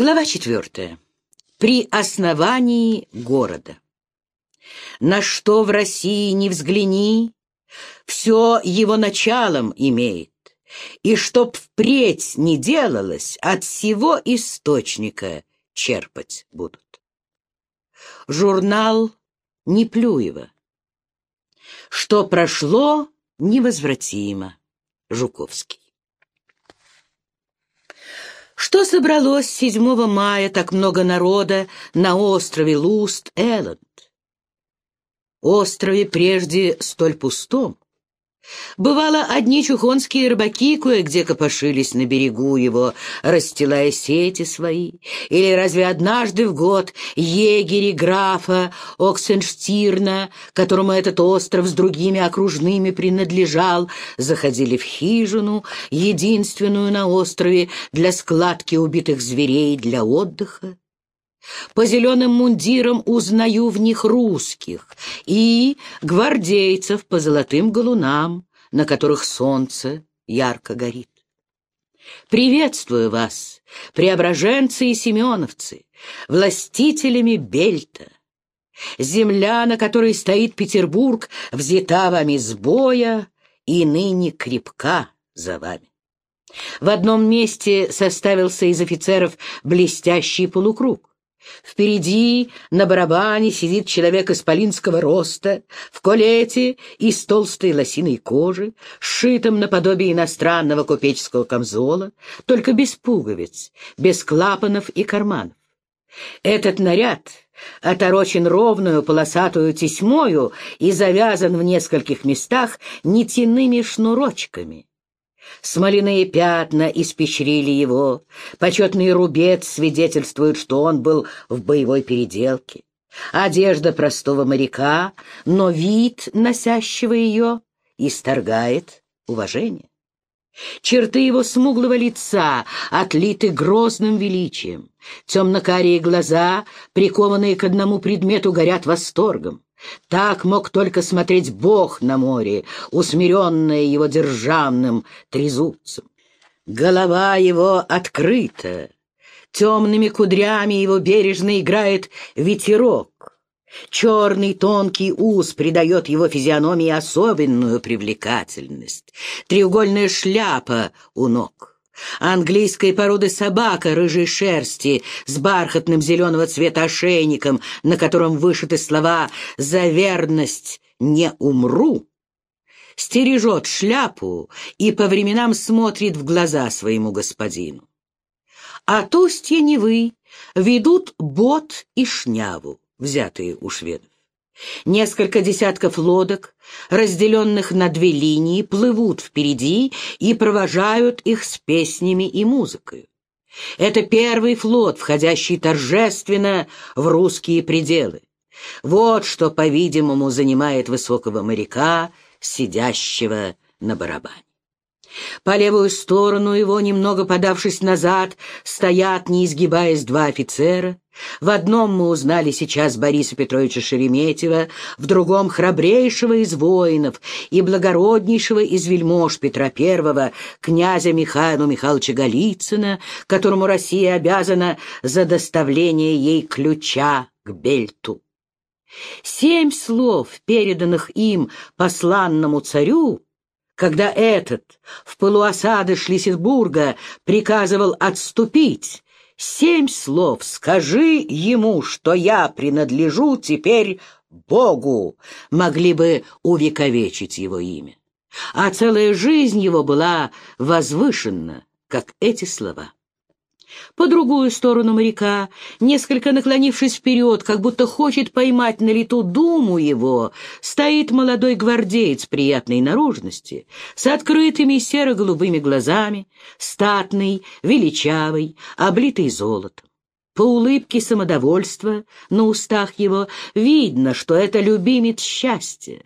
Глава четвертая. При основании города. На что в России не взгляни, все его началом имеет, и чтоб впредь не делалось, от всего источника черпать будут. Журнал Неплюева. Что прошло, невозвратимо. Жуковский. Что собралось 7 мая так много народа на острове Луст-Элленд? Острове прежде столь пустом, Бывало, одни чухонские рыбаки кое-где копошились на берегу его, расстилая сети свои. Или разве однажды в год егери графа Оксенштирна, которому этот остров с другими окружными принадлежал, заходили в хижину, единственную на острове для складки убитых зверей для отдыха? По зеленым мундирам узнаю в них русских и гвардейцев по золотым галунам, на которых солнце ярко горит. Приветствую вас, преображенцы и семеновцы, властителями Бельта. Земля, на которой стоит Петербург, взята вами с боя и ныне крепка за вами. В одном месте составился из офицеров блестящий полукруг. Впереди на барабане сидит человек исполинского роста, в колете из толстой лосиной кожи, сшитом наподобие иностранного купеческого камзола, только без пуговиц, без клапанов и карманов. Этот наряд оторочен ровную полосатую тесьмою и завязан в нескольких местах нитяными шнурочками. Смоляные пятна испещрили его, почетный рубец свидетельствует, что он был в боевой переделке. Одежда простого моряка, но вид носящего ее исторгает уважение. Черты его смуглого лица отлиты грозным величием. Темно-карие глаза, прикованные к одному предмету, горят восторгом. Так мог только смотреть Бог на море, усмиренное его державным трезубцем. Голова его открыта, темными кудрями его бережно играет ветерок. Черный тонкий ус придает его физиономии особенную привлекательность. Треугольная шляпа у ног. Английской породы собака рыжей шерсти с бархатным зеленого цвета ошейником, на котором вышиты слова «За верность не умру», стережет шляпу и по временам смотрит в глаза своему господину. От устья Невы ведут бот и шняву, взятые у шведов. Несколько десятков лодок, разделенных на две линии, плывут впереди и провожают их с песнями и музыкой. Это первый флот, входящий торжественно в русские пределы. Вот что, по-видимому, занимает высокого моряка, сидящего на барабане. По левую сторону его, немного подавшись назад, стоят, не изгибаясь, два офицера. В одном мы узнали сейчас Бориса Петровича Шереметьева, в другом — храбрейшего из воинов и благороднейшего из вельмож Петра I, князя Михаила Михайловича Голицына, которому Россия обязана за доставление ей ключа к Бельту. Семь слов, переданных им посланному царю, когда этот в полуосады Шлиссельбурга приказывал отступить, семь слов «скажи ему, что я принадлежу теперь Богу» могли бы увековечить его имя. А целая жизнь его была возвышена, как эти слова. По другую сторону моряка, несколько наклонившись вперед, как будто хочет поймать на лету думу его, стоит молодой гвардеец приятной наружности, с открытыми серо-голубыми глазами, статный, величавый, облитый золотом. По улыбке самодовольства на устах его видно, что это любимец счастья.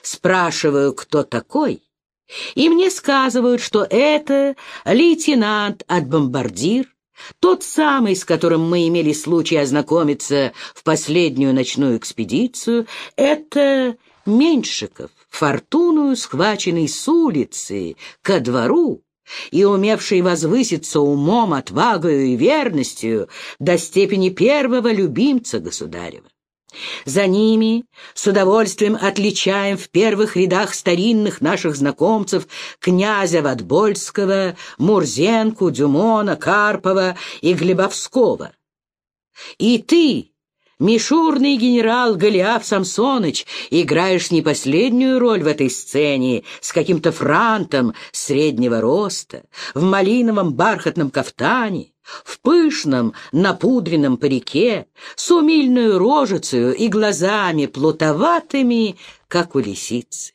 Спрашиваю, кто такой, и мне сказывают, что это лейтенант от бомбардир, тот самый, с которым мы имели случай ознакомиться в последнюю ночную экспедицию, это Меньшиков, фортуную, схваченный с улицы ко двору, и умевший возвыситься умом, отвагою и верностью до степени первого любимца государева. За ними с удовольствием отличаем в первых рядах старинных наших знакомцев князя Ватбольского, Мурзенку, Дюмона, Карпова и Глебовского. И ты, Мишурный генерал Голиаф Самсоныч, играешь не последнюю роль в этой сцене с каким-то франтом среднего роста, в малиновом бархатном кафтане, в пышном напудренном парике, с умильную рожицею и глазами плутоватыми, как у лисицы.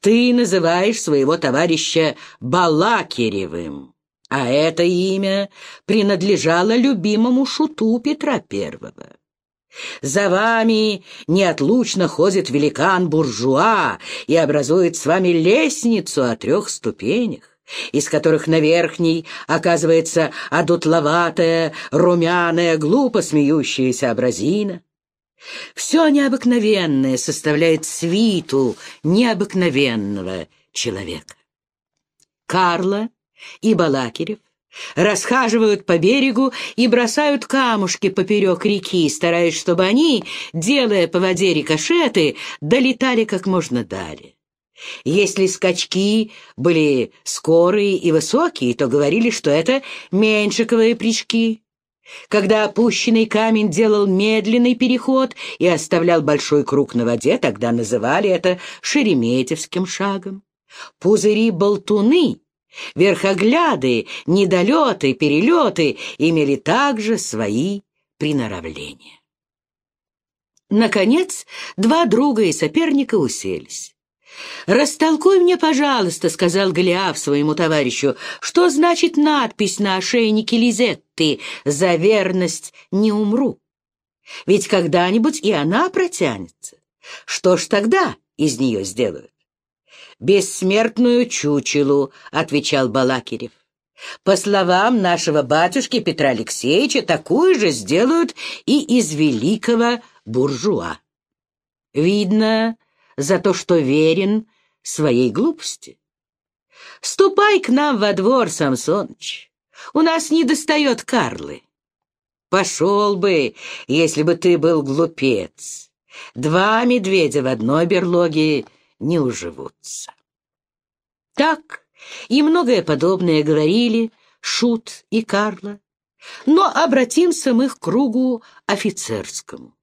Ты называешь своего товарища Балакиревым, а это имя принадлежало любимому шуту Петра Первого. За вами неотлучно ходит великан-буржуа и образует с вами лестницу о трех ступенях, из которых на верхней оказывается одутловатая, румяная, глупо смеющаяся абразина. Все необыкновенное составляет свиту необыкновенного человека. Карла и Балакирев расхаживают по берегу и бросают камушки поперек реки, стараясь, чтобы они, делая по воде рикошеты, долетали как можно далее. Если скачки были скорые и высокие, то говорили, что это меньшиковые прыжки. Когда опущенный камень делал медленный переход и оставлял большой круг на воде, тогда называли это шереметьевским шагом. Пузыри-болтуны Верхогляды, недолеты, перелеты имели также свои приноравления. Наконец, два друга и соперника уселись. «Растолкуй мне, пожалуйста», — сказал Голиаф своему товарищу, «что значит надпись на ошейнике Лизетты «За верность не умру». Ведь когда-нибудь и она протянется. Что ж тогда из нее сделают? бессмертную чучелу», — отвечал Балакирев. «По словам нашего батюшки Петра Алексеевича, такую же сделают и из великого буржуа. Видно, за то, что верен своей глупости. Ступай к нам во двор, Самсоныч, у нас не достает Карлы. Пошел бы, если бы ты был глупец. Два медведя в одной берлоге не уживутся. Так и многое подобное говорили Шут и Карла. Но обратимся мы к кругу офицерскому.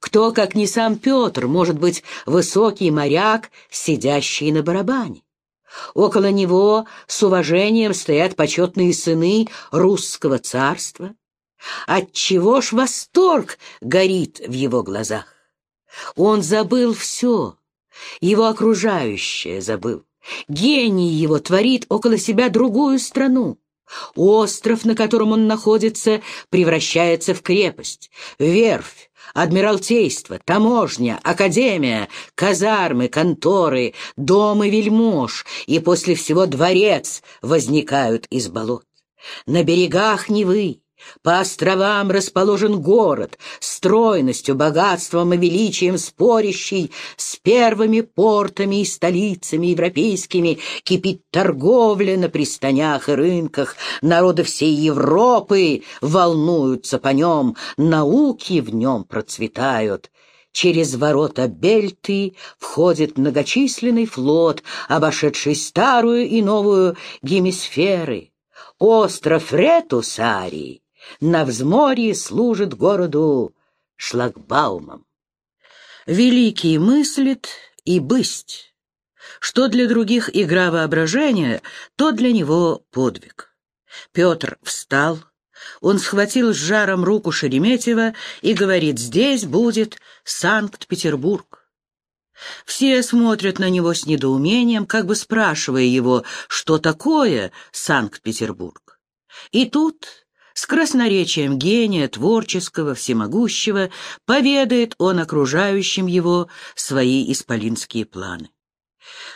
Кто, как не сам Петр, может быть высокий моряк, сидящий на барабане? Около него с уважением стоят почетные сыны русского царства. Отчего ж восторг горит в его глазах? Он забыл все, его окружающее забыл. Гений его творит около себя другую страну. Остров, на котором он находится, превращается в крепость, верфь, адмиралтейство, таможня, академия, казармы, конторы, дома вельмож, и после всего дворец возникают из болот. На берегах Невы, по островам расположен город, стройностью, богатством и величием спорящий с первыми портами и столицами европейскими, кипит торговля на пристанях и рынках, народы всей Европы волнуются по нем, науки в нем процветают. Через ворота Бельты входит многочисленный флот, обошедший старую и новую гемисферы. Остров Ретусарий на взморье служит городу шлагбаумом. Великий мыслит и бысть. Что для других игра воображения, то для него подвиг. Петр встал, он схватил с жаром руку Шереметьева и говорит, здесь будет Санкт-Петербург. Все смотрят на него с недоумением, как бы спрашивая его, что такое Санкт-Петербург. И тут с красноречием гения, творческого, всемогущего, поведает он окружающим его свои исполинские планы.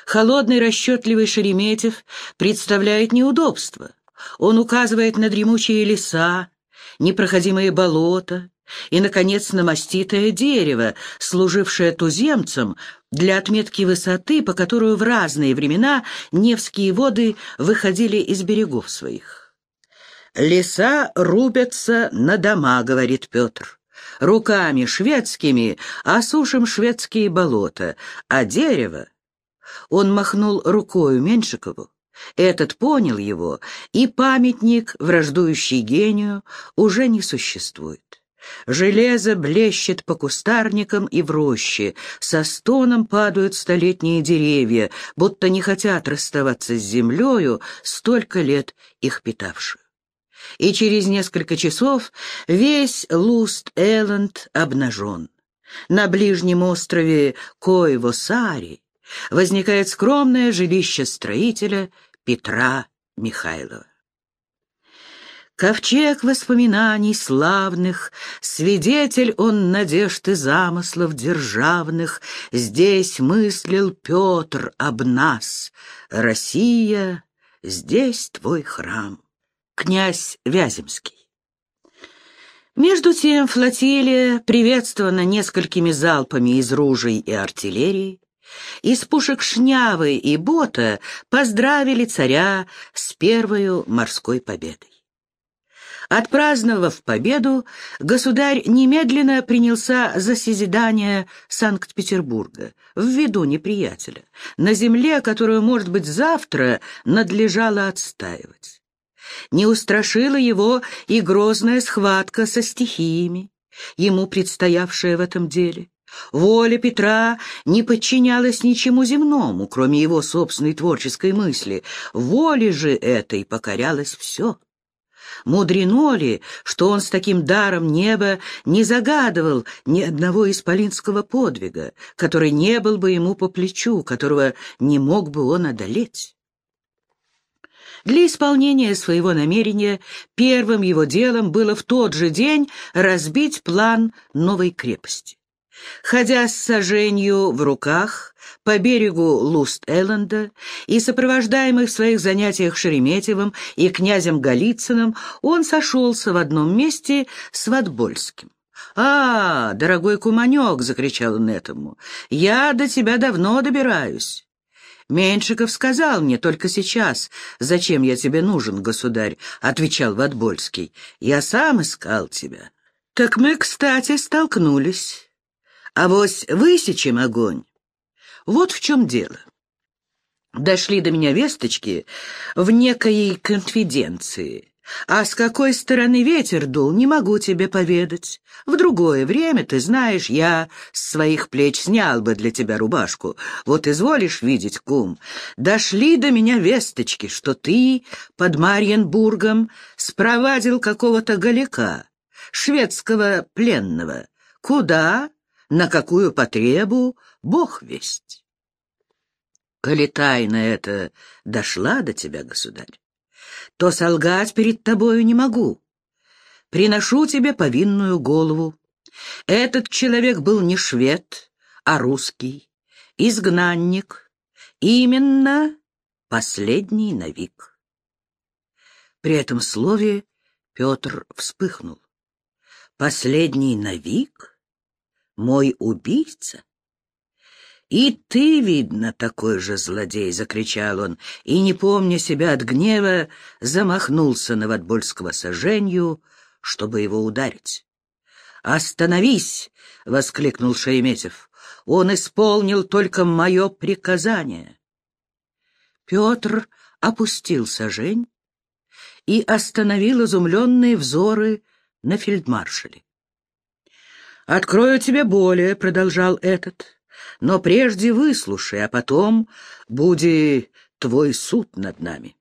Холодный расчетливый Шереметьев представляет неудобства. Он указывает на дремучие леса, непроходимые болота, и, наконец, на маститое дерево, служившее туземцам для отметки высоты, по которую в разные времена Невские воды выходили из берегов своих. «Леса рубятся на дома», — говорит Петр. «Руками шведскими осушим шведские болота, а дерево...» Он махнул рукою Меньшикову. Этот понял его, и памятник, враждующий гению, уже не существует. Железо блещет по кустарникам и в роще, со стоном падают столетние деревья, будто не хотят расставаться с землею, столько лет их питавшую. И через несколько часов весь Луст-Элленд обнажен. На ближнем острове Коево-Сари возникает скромное жилище строителя Петра Михайлова. Ковчег воспоминаний славных, Свидетель он надежд и замыслов державных, Здесь мыслил Петр об нас. Россия, здесь твой храм. Князь Вяземский. Между тем флотилия, приветствована несколькими залпами из ружей и артиллерии, из пушек Шнявы и Бота поздравили царя с первой морской победой. Отпраздновав победу, государь немедленно принялся за созидание Санкт-Петербурга в виду неприятеля, на земле, которую, может быть, завтра надлежало отстаивать. Не устрашила его и грозная схватка со стихиями, ему предстоявшая в этом деле. Воля Петра не подчинялась ничему земному, кроме его собственной творческой мысли. Воле же этой покорялось все. Мудрено ли, что он с таким даром неба не загадывал ни одного исполинского подвига, который не был бы ему по плечу, которого не мог бы он одолеть? Для исполнения своего намерения первым его делом было в тот же день разбить план новой крепости. Ходя с сожжению в руках по берегу Луст-Элленда и сопровождаемый в своих занятиях Шереметьевым и князем Голицыным, он сошелся в одном месте с Ватбольским. «А, дорогой куманек!» — закричал он этому. «Я до тебя давно добираюсь». «Меньшиков сказал мне только сейчас, зачем я тебе нужен, государь», — отвечал Ватбольский. «Я сам искал тебя». «Так мы, кстати, столкнулись». А вось высечем огонь. Вот в чем дело. Дошли до меня весточки в некой конфиденции. А с какой стороны ветер дул, не могу тебе поведать. В другое время, ты знаешь, я с своих плеч снял бы для тебя рубашку. Вот изволишь видеть, кум, дошли до меня весточки, что ты под Марьенбургом спровадил какого-то галика, шведского пленного. Куда? на какую потребу, бог весть. Коли тайна эта дошла до тебя, государь, то солгать перед тобою не могу. Приношу тебе повинную голову. Этот человек был не швед, а русский, изгнанник, именно последний навик. При этом слове Петр вспыхнул. Последний навик? мой убийца? «И ты, видно, такой же злодей!» — закричал он, и, не помня себя от гнева, замахнулся на Ватбольского сожжению, чтобы его ударить. «Остановись!» — воскликнул Шереметьев. «Он исполнил только мое приказание». Петр опустил сожень и остановил изумленные взоры на фельдмаршале. «Открою тебе более», — продолжал этот, — «но прежде выслушай, а потом буди твой суд над нами».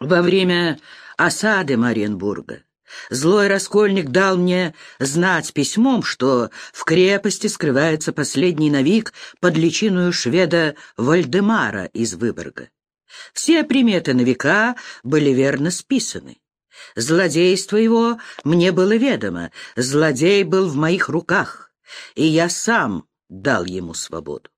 Во время осады Мариенбурга злой раскольник дал мне знать письмом, что в крепости скрывается последний навик под личиную шведа Вальдемара из Выборга. Все приметы навика были верно списаны. Злодейство его мне было ведомо, злодей был в моих руках, и я сам дал ему свободу.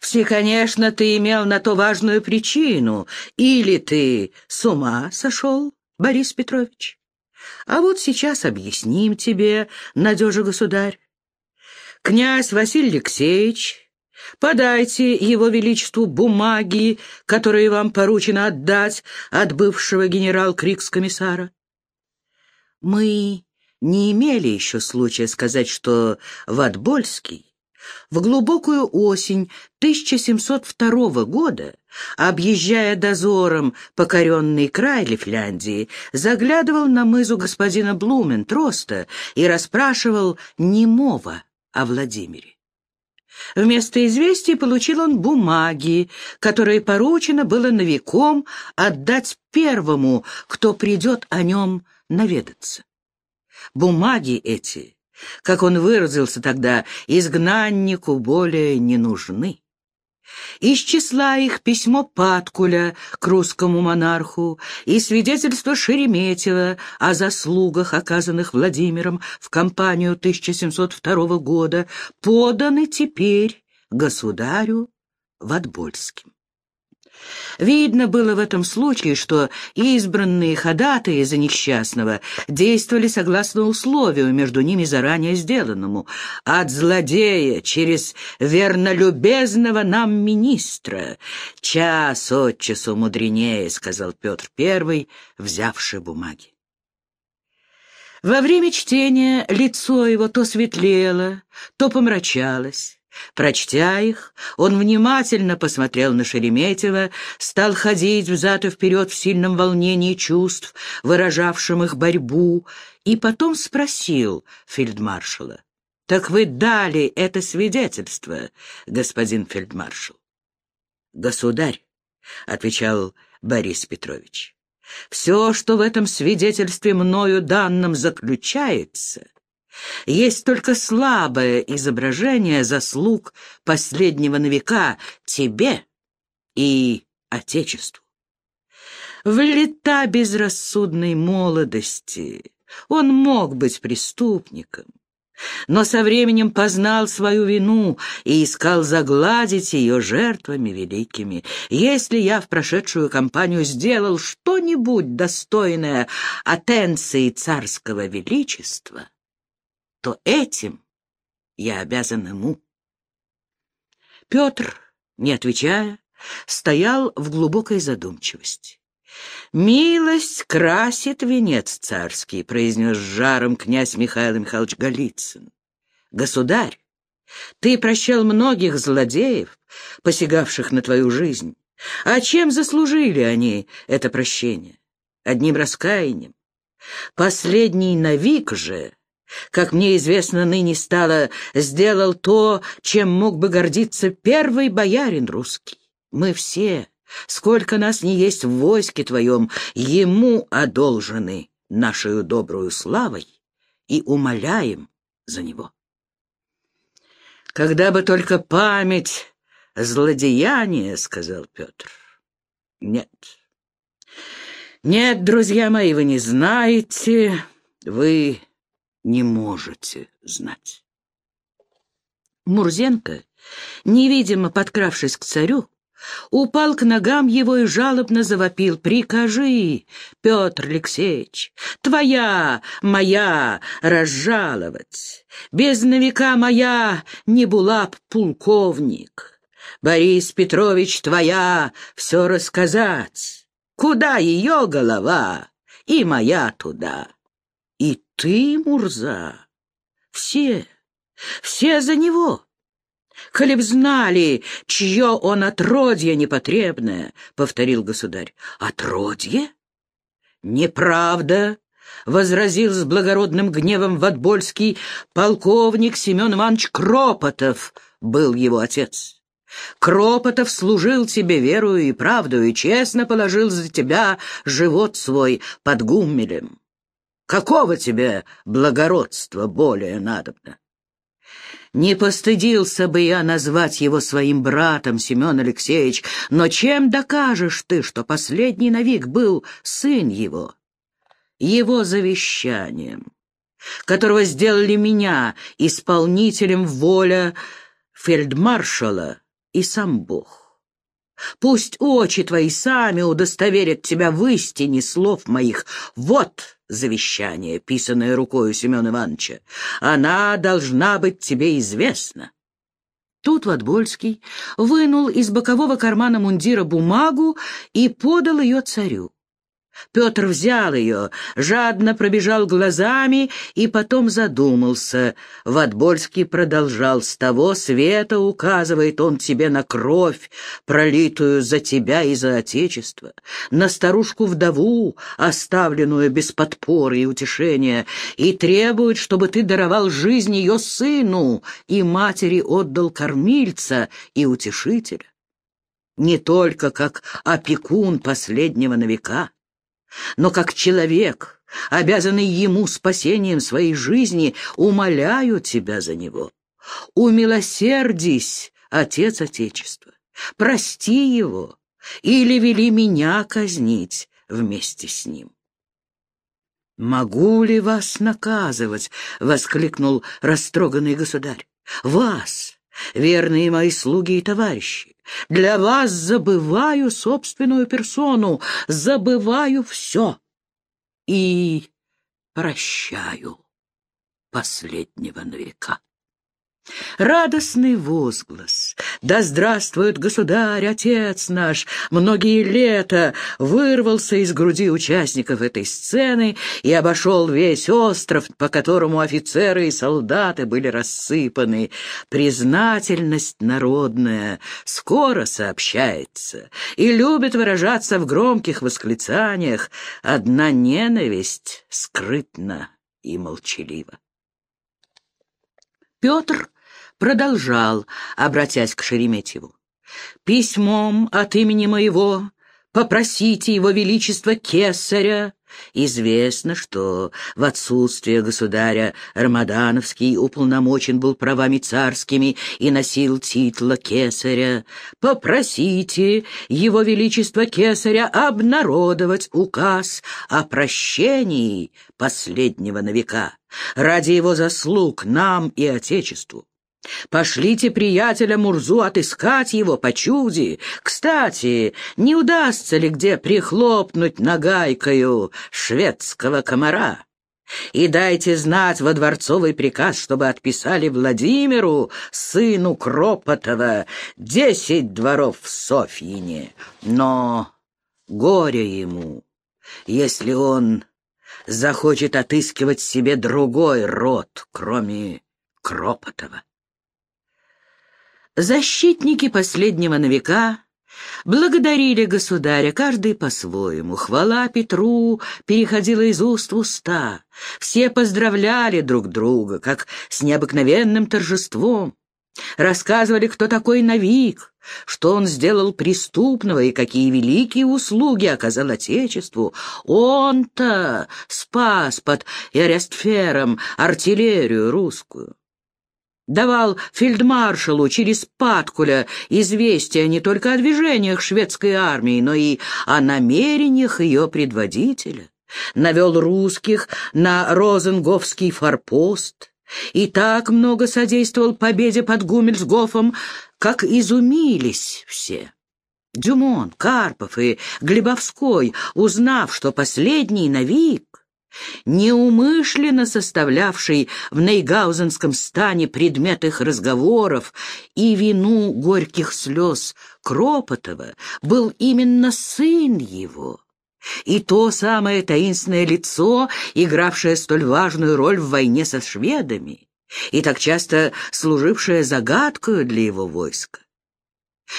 Все, конечно, ты имел на то важную причину. Или ты с ума сошел, Борис Петрович? А вот сейчас объясним тебе, надежа государь. Князь Василий Алексеевич, подайте его величеству бумаги, которые вам поручено отдать от бывшего генерал-крикс-комиссара. Мы не имели еще случая сказать, что Ватбольский в глубокую осень 1702 года, объезжая дозором покоренный край Лифляндии, заглядывал на мызу господина Блументроста и расспрашивал немого о Владимире. Вместо известий получил он бумаги, которые поручено было новиком отдать первому, кто придет о нем наведаться. Бумаги эти, как он выразился тогда, изгнаннику более не нужны. Из числа их письмо Паткуля к русскому монарху и свидетельство Шереметьева о заслугах, оказанных Владимиром в кампанию 1702 года, поданы теперь государю Ватбольским. Видно было в этом случае, что избранные ходатаи за несчастного действовали согласно условию, между ними заранее сделанному. От злодея через вернолюбезного нам министра. Час от часу мудренее, сказал Петр Первый, взявший бумаги. Во время чтения лицо его то светлело, то помрачалось. Прочтя их, он внимательно посмотрел на Шереметьева, стал ходить взад и вперед в сильном волнении чувств, выражавшим их борьбу, и потом спросил фельдмаршала, «Так вы дали это свидетельство, господин фельдмаршал?» «Государь», — отвечал Борис Петрович, «все, что в этом свидетельстве мною данным заключается...» Есть только слабое изображение заслуг последнего на века тебе и Отечеству. В лета безрассудной молодости он мог быть преступником, но со временем познал свою вину и искал загладить ее жертвами великими. Если я в прошедшую кампанию сделал что-нибудь достойное атенции царского величества, то этим я обязан ему. Петр, не отвечая, стоял в глубокой задумчивости. «Милость красит венец царский», — произнес жаром князь Михаил Михайлович Голицын. «Государь, ты прощал многих злодеев, посягавших на твою жизнь. А чем заслужили они это прощение? Одним раскаянием. Последний навик же как мне известно ныне стало, сделал то, чем мог бы гордиться первый боярин русский. Мы все, сколько нас не есть в войске твоем, ему одолжены нашей добрую славой и умоляем за него. Когда бы только память злодеяния, — сказал Петр. Нет. Нет, друзья мои, вы не знаете, вы не можете знать. Мурзенко, невидимо подкравшись к царю, упал к ногам его и жалобно завопил. «Прикажи, Петр Алексеевич, твоя, моя, разжаловать. Без новика моя не была б полковник. Борис Петрович, твоя, все рассказать. Куда ее голова, и моя туда. И ты, Мурза, все, все за него. Коли б знали, чье он отродье непотребное, — повторил государь. Отродье? Неправда, — возразил с благородным гневом Ватбольский, полковник Семен Иванович Кропотов был его отец. Кропотов служил тебе верою и правдою и честно положил за тебя живот свой под гуммелем. Какого тебе благородства более надобно? Не постыдился бы я назвать его своим братом, Семен Алексеевич, но чем докажешь ты, что последний навик был сын его? Его завещанием, которого сделали меня исполнителем воля фельдмаршала и сам Бог. Пусть очи твои сами удостоверят тебя в истине слов моих. Вот завещание, писанное рукою Семена Ивановича. Она должна быть тебе известна. Тут Ватбольский вынул из бокового кармана мундира бумагу и подал ее царю. Петр взял ее, жадно пробежал глазами и потом задумался. Ватбольский продолжал. «С того света указывает он тебе на кровь, пролитую за тебя и за Отечество, на старушку-вдову, оставленную без подпоры и утешения, и требует, чтобы ты даровал жизнь ее сыну и матери отдал кормильца и утешителя. Не только как опекун последнего на века» но как человек, обязанный ему спасением своей жизни, умоляю тебя за него. Умилосердись, Отец Отечества, прости его или вели меня казнить вместе с ним. «Могу ли вас наказывать?» — воскликнул растроганный государь. «Вас, верные мои слуги и товарищи, для вас забываю собственную персону, забываю все и прощаю последнего века. Радостный возглас «Да здравствует государь, отец наш!» многие лета вырвался из груди участников этой сцены и обошел весь остров, по которому офицеры и солдаты были рассыпаны. Признательность народная скоро сообщается и любит выражаться в громких восклицаниях, одна ненависть скрытна и молчалива. Петр продолжал, обратясь к Шереметьеву. «Письмом от имени моего попросите его величество кесаря Известно, что в отсутствие государя Рамадановский уполномочен был правами царскими и носил титла кесаря. Попросите его величество кесаря обнародовать указ о прощении последнего на века ради его заслуг нам и Отечеству. Пошлите приятеля Мурзу отыскать его по чуде. Кстати, не удастся ли где прихлопнуть нагайкою шведского комара? И дайте знать во дворцовый приказ, чтобы отписали Владимиру, сыну Кропотова, десять дворов в Софьине. Но горе ему, если он захочет отыскивать себе другой род, кроме Кропотова. Защитники последнего на века благодарили государя, каждый по-своему. Хвала Петру переходила из уст в уста. Все поздравляли друг друга, как с необыкновенным торжеством. Рассказывали, кто такой Навик, что он сделал преступного и какие великие услуги оказал Отечеству. Он-то спас под Эрестфером артиллерию русскую давал фельдмаршалу через Паткуля известия не только о движениях шведской армии, но и о намерениях ее предводителя, навел русских на Розенговский форпост и так много содействовал победе под Гумельсгофом, как изумились все. Дюмон, Карпов и Глебовской, узнав, что последний навик неумышленно составлявший в Нейгаузенском стане предмет их разговоров и вину горьких слез Кропотова, был именно сын его. И то самое таинственное лицо, игравшее столь важную роль в войне со шведами, и так часто служившее загадкой для его войска.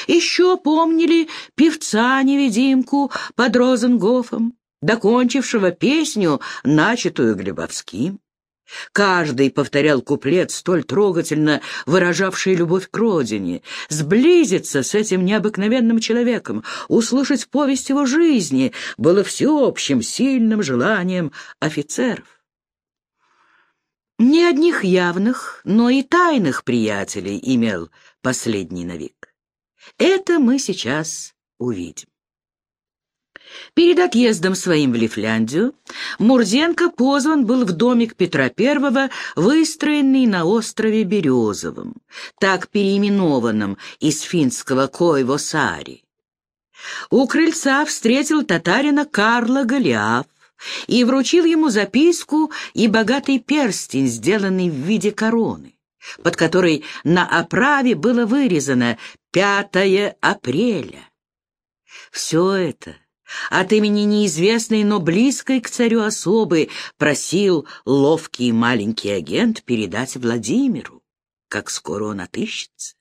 Еще помнили певца-невидимку под Розенгофом, докончившего песню, начатую Глебовским. Каждый повторял куплет, столь трогательно выражавший любовь к родине, сблизиться с этим необыкновенным человеком, услышать повесть его жизни было всеобщим сильным желанием офицеров. Не одних явных, но и тайных приятелей имел последний навик. Это мы сейчас увидим. Перед отъездом своим в Лифляндию Мурзенко позван был в домик Петра I, выстроенный на острове Березовом, так переименованном из финского Койвосари. У крыльца встретил татарина Карла Голиаф, и вручил ему записку и богатый перстень, сделанный в виде короны, под которой на оправе было вырезано «5 апреля». Все это от имени неизвестной, но близкой к царю особы просил ловкий маленький агент передать Владимиру, как скоро он отыщется.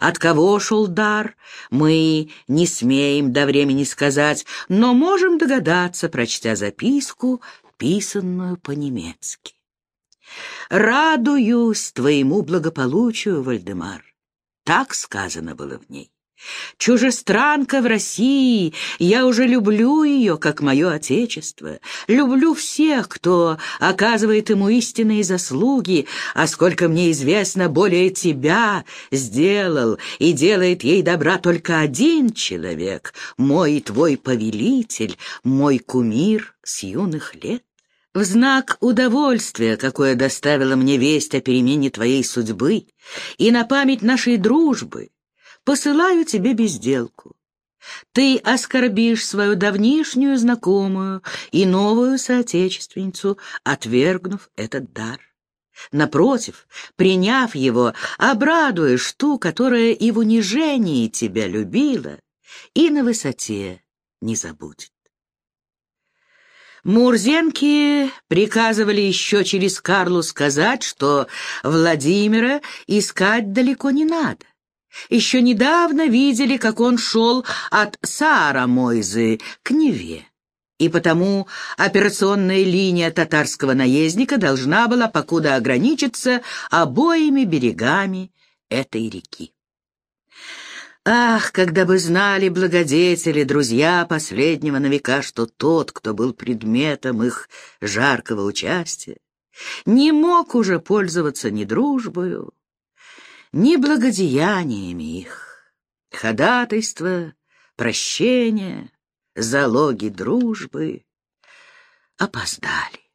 От кого шел дар, мы не смеем до времени сказать, но можем догадаться, прочтя записку, писанную по-немецки. «Радуюсь твоему благополучию, Вальдемар», — так сказано было в ней. Чужестранка в России, я уже люблю ее, как мое отечество. Люблю всех, кто оказывает ему истинные заслуги, а сколько мне известно, более тебя сделал и делает ей добра только один человек, мой твой повелитель, мой кумир с юных лет. В знак удовольствия, какое доставила мне весть о перемене твоей судьбы, и на память нашей дружбы, посылаю тебе безделку. Ты оскорбишь свою давнишнюю знакомую и новую соотечественницу, отвергнув этот дар. Напротив, приняв его, обрадуешь ту, которая и в унижении тебя любила, и на высоте не забудет. Мурзенки приказывали еще через Карлу сказать, что Владимира искать далеко не надо. Еще недавно видели, как он шел от Саара-Мойзы к Неве. И потому операционная линия татарского наездника должна была покуда ограничиться обоими берегами этой реки. Ах, когда бы знали благодетели, друзья последнего на века, что тот, кто был предметом их жаркого участия, не мог уже пользоваться ни дружбою, ни благодеяниями их. Ходатайство, прощение, залоги дружбы опоздали.